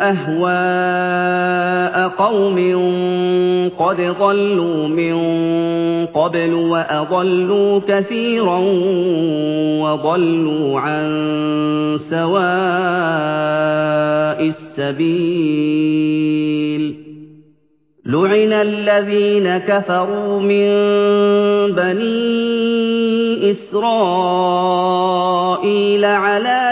أهواء قوم قد ضلوا من قبل وأضلوا كثيرا وضلوا عن سواء السبيل. لعن الذين كفروا من بني إسرائيل على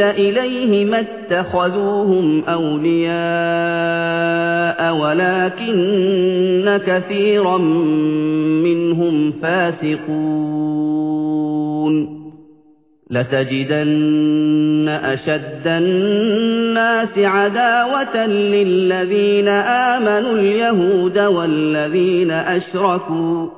إليه ما اتخذوهم أولياء ولكن كثيرا منهم فاسقون. لتجدن أشد الناس عداوة للذين آمنوا اليهود والذين أشركوا.